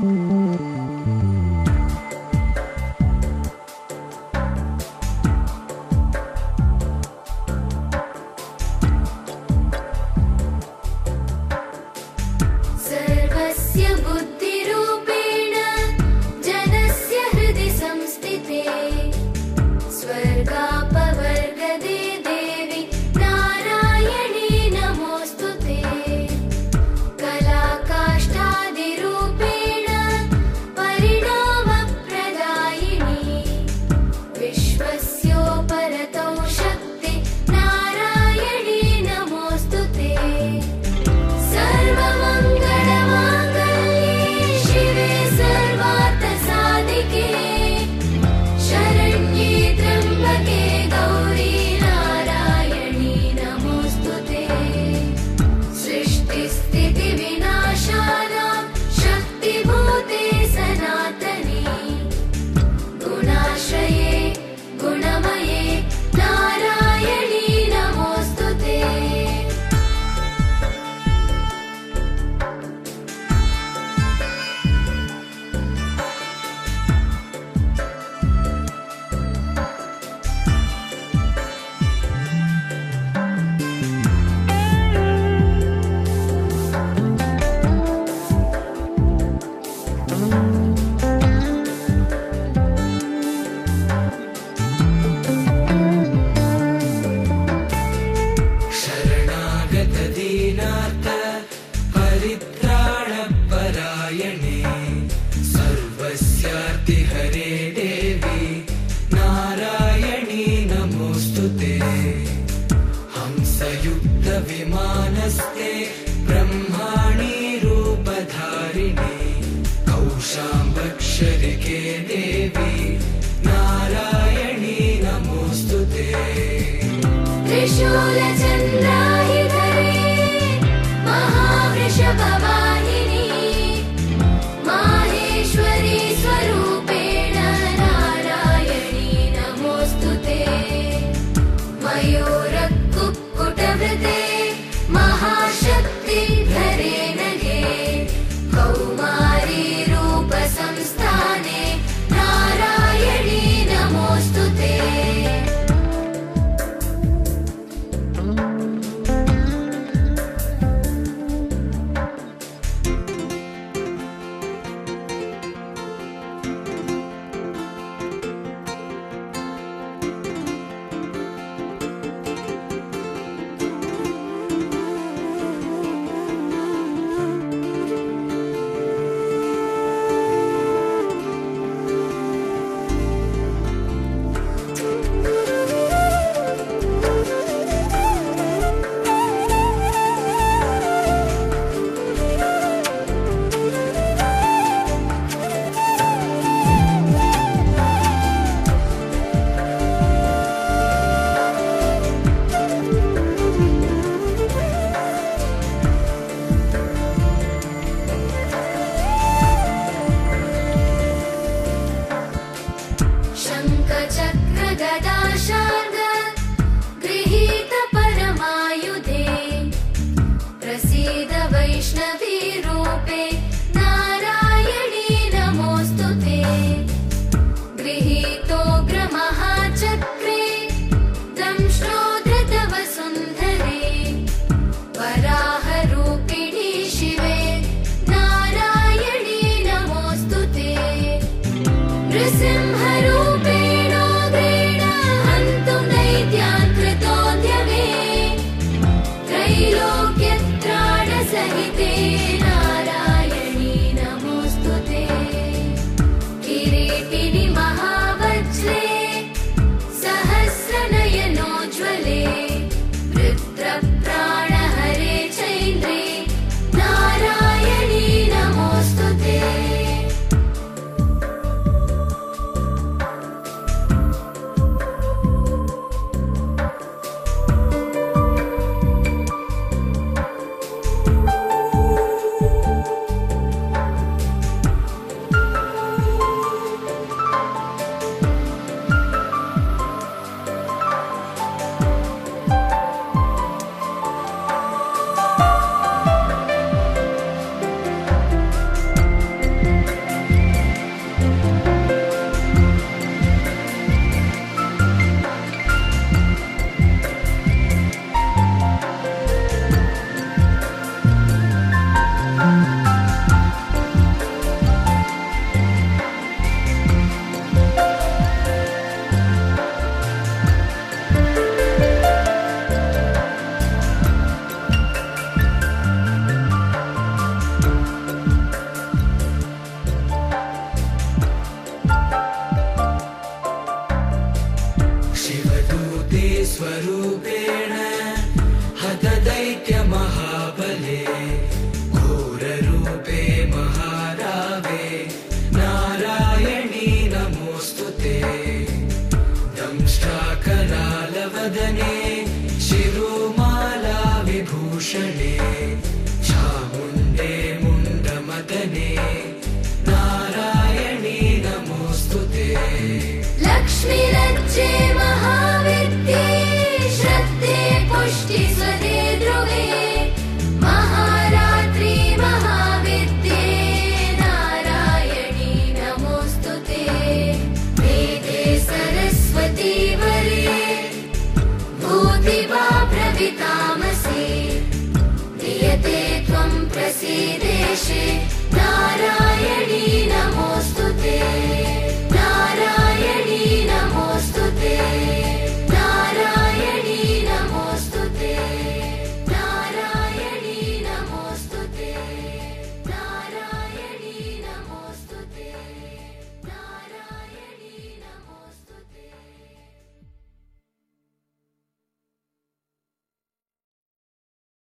Mm-hmm. कौशाम्बक्षरिके देवी नारायणी नमोऽस्तु ते। take लक्ष्मीलज्जे महाविद्ये श्रद्धे पुष्टि ध्रुवे महारात्रि महाविद्ये नारायणी नमोऽस्तु ते। वेदे सरस्वती वरे भूतिवा प्रवितामसे दीयते त्वं प्रसीदेशे